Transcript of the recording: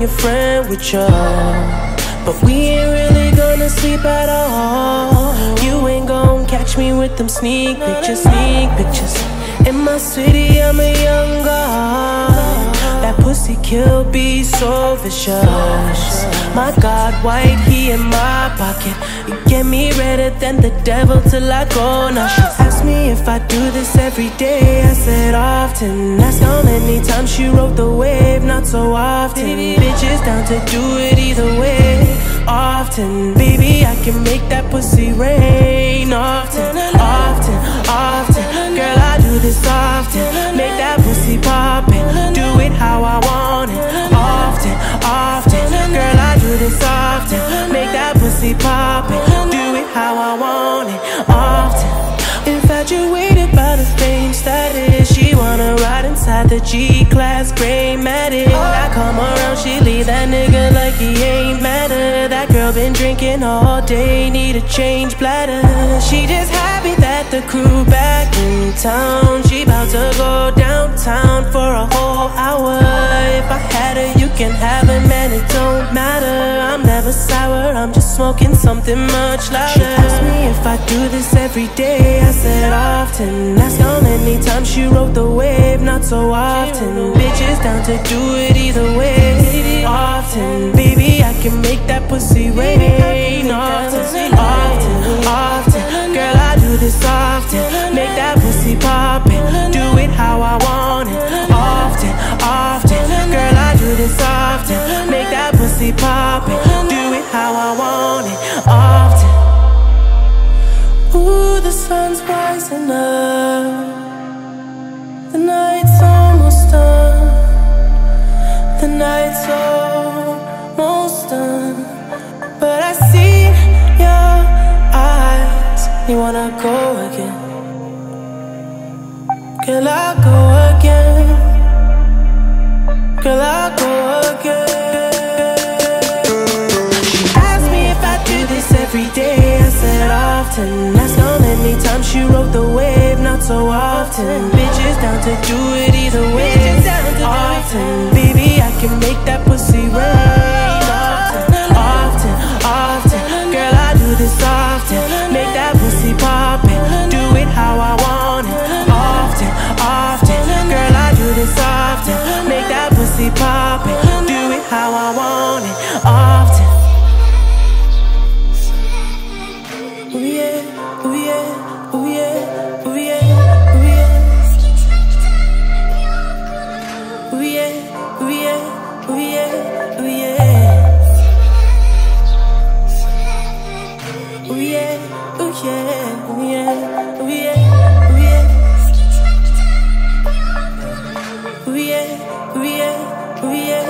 bring your friend with you. But we ain't really gonna sleep at all. You ain't gonna catch me with them sneak pictures, sneak pictures. In my city, I'm a young god. That pussy kill be so vicious. My God, white, he in my pocket. You get me redder than the devil till I go. Now she asked me if I do this every day. I said often. Asked how many times she rode the wave, not so often. Bitches down to do it either way. Often, baby, I can make that pussy rain. Often, often, often. Girl, I do this often. Make that pussy pop poppin'. Do it how I want it. Often, often. Girl, I do this often. Make that pussy pop poppin'. Do it how I want it. Often. Infatuated by the fame status. She wanna ride inside the G class gray matic. I come around, she leave that nigga like he ain't matter. That girl been drinking all day, need a change bladder. She just happy that the crew back in town. She bout to go downtown for a whole hour. If I had her, you can have her, man, it don't matter. I'm never sour, I'm just smoking something much louder. She asked me if I do this every day, I said often. How many times she wrote the not so often. Bitches down to do it either way. Often, baby, I can make that pussy rain. Often, often, often. Girl, I do this often. Make that pussy poppin'. Do it how I want it. Often, often. Girl, I do this often. Make that pussy poppin'. Do it how I want it. Often. Ooh, the sun's rising up. me wanna go again. Girl, I go again. Girl, I go again. She asked me if I do this every day. I said often. That's how many times she rode the wave, not so often. Bitches down to do it either way. Often, baby, I can make that pussy rain. Often, often, often. Girl, I do this often. yeah, oh yeah, ooh yeah, ooh yeah, ooh yeah. ooh yeah, ooh yeah, ooh yeah.